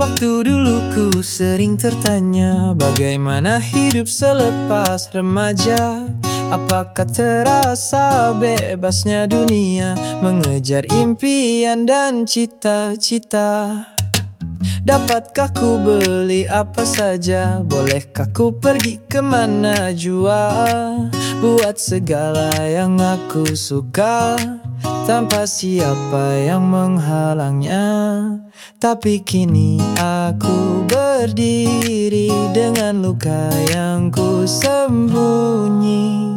Waktu dulu ku sering tertanya Bagaimana hidup selepas remaja? Apakah terasa bebasnya dunia Mengejar impian dan cita-cita? Dapatkah ku beli apa saja? Bolehkah ku pergi ke mana jua? Buat segala yang aku suka Tanpa siapa yang menghalangnya. Tapi kini aku berdiri Dengan luka yang ku sembunyi.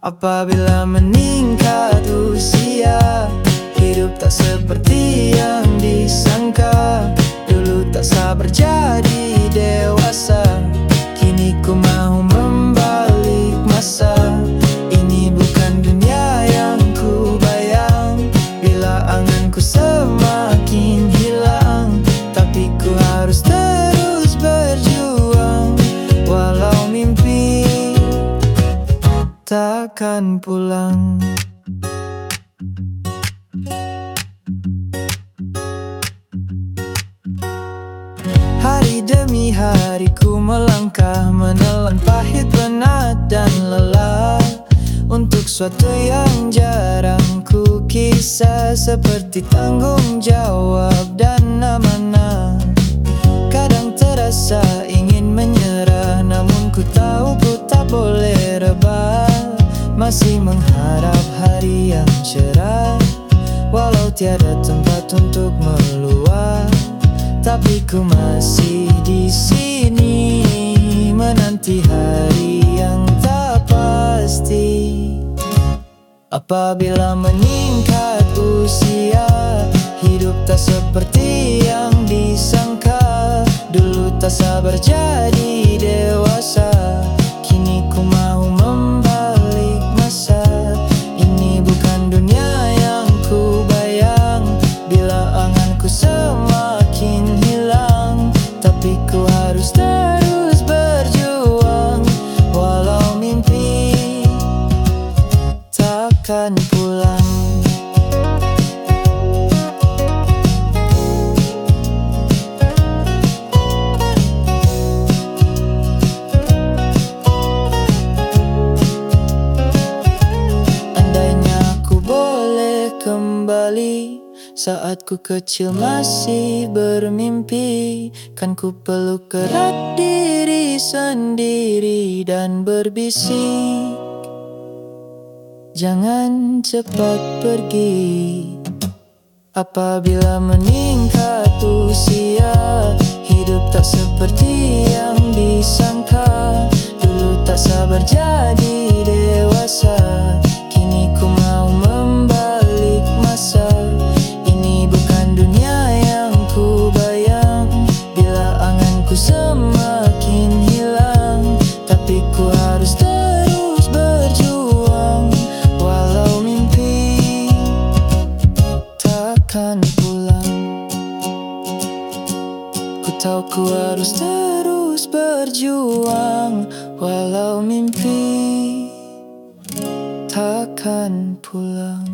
Apabila meningkat usia Hidup tak seperti yang takkan pulang. Hari demi hari ku melangkah Menelan pahit, penat dan lelah. Untuk suatu yang jarang ku kisah Seperti tanggung jawab dan amanah. Kadang terasa Masih mengharap hari yang cerah Walau tiada tempat untuk meluap tapi ku masih di sini menanti hari yang tak pasti. Apabila meningkat boleh kembali. Saat ku kecil masih bermimpi Kan ku peluk erat diri sendiri dan berbisik Jangan cepat pergi. Apabila meningkat usia Hidup tak seperti yang disangka. Dulu tak sabar jadi semakin hilang Tapi ku harus terus berjuang. Walau mimpi takkan pulang. Ku tahu ku harus terus berjuang. Walau mimpi takkan pulang